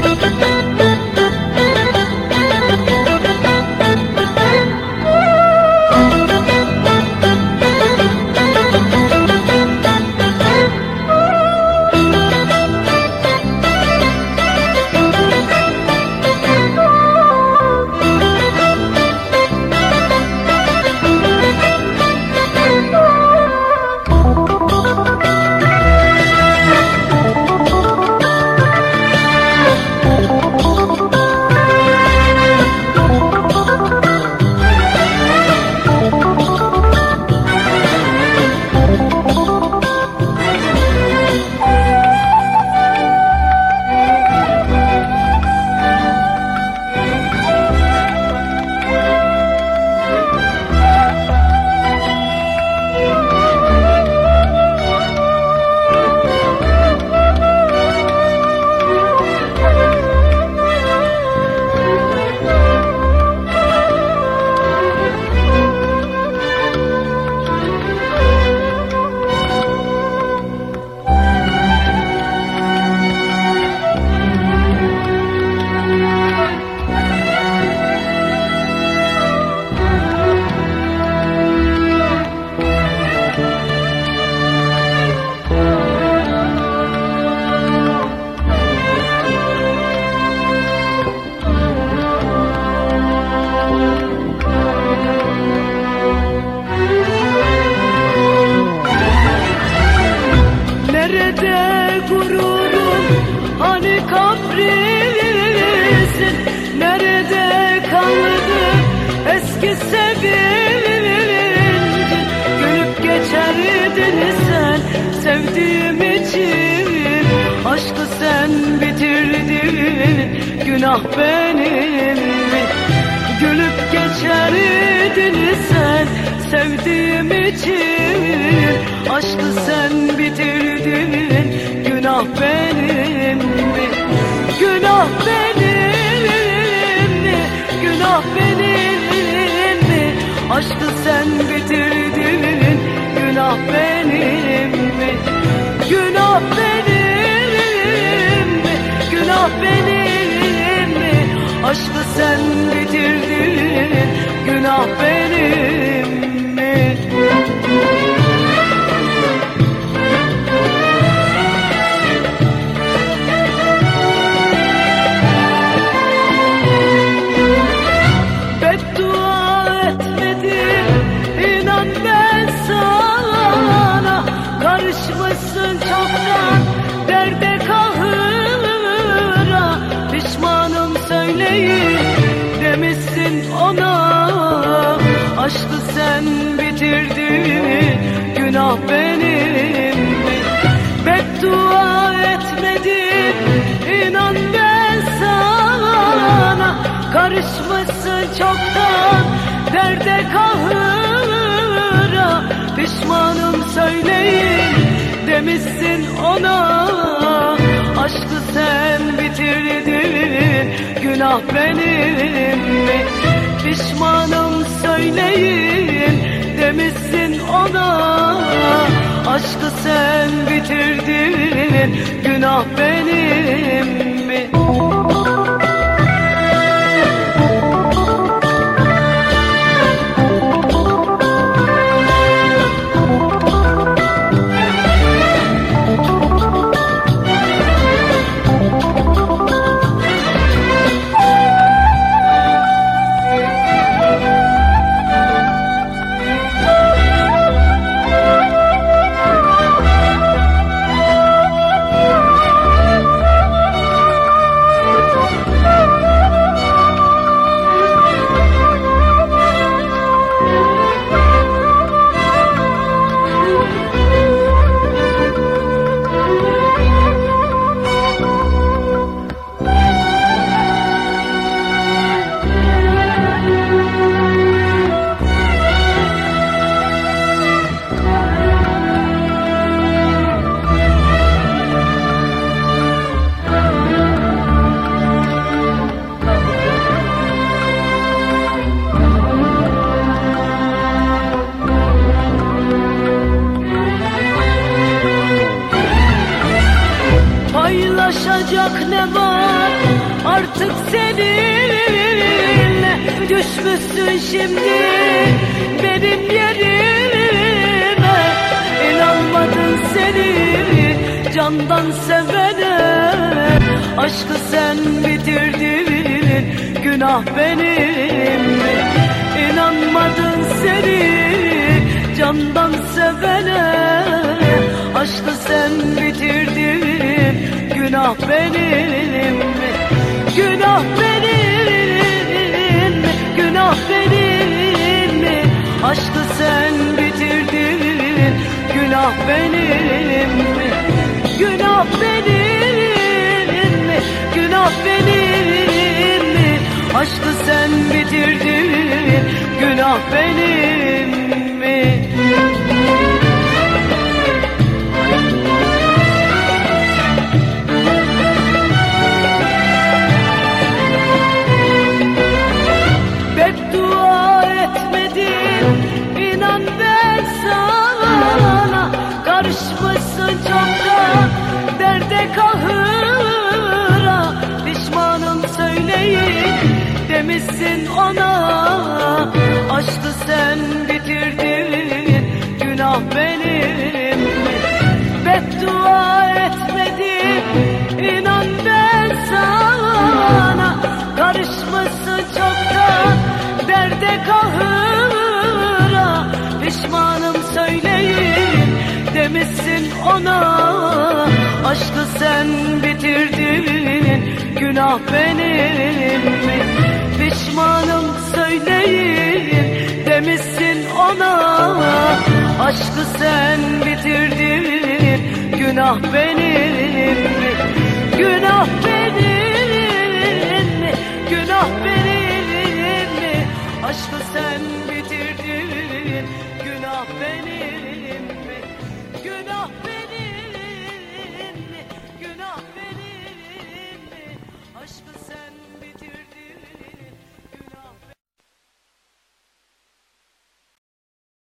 Thank you. Eski sevgilin Gülüp geçerdin sen sevdiğim için. Aşkı sen bitirdin günah benim. Gülüp geçerdin sen sevdiğim için. Aşkı sen bitirdin günah benim. Günah benim Günah benim Aşkı sen bitirdin günah benim Günah benim Günah benim Aşkı sen bitirdin günah benim söyleyin demişsin ona. Aşkı sen bitirdin günah benim. Beddua etmedim inan ben sana. Karışmışsın çoktan derde kahıra. Pişmanım söyleyin demişsin ona günah benim Pişmanım söyleyin demişsin ona. Aşkı sen bitirdin günah benim Düşmüşsün şimdi benim yerime. İnanmadın seni candan sevene? Aşkı sen bitirdin günah benim. İnanmadın seni candan sevene? Aşkı sen bitirdin günah benim. Günah benim, Aşkı sen bitirdin günah benim Günah benim, günah benim Aşkı sen bitirdin günah benim ona. Aşkı sen bitirdin günah benim. Beddua etmedim inan ben sana. Karışmışsın çoktan derde kahıra. Pişmanım söyleyin demişsin ona. Aşkı sen bitirdin günah benim Pişmanım söyleyin demişsin ona. Aşkı sen bitirdin günah benim. Günah benim günah benim. Aşkı sen bitirdin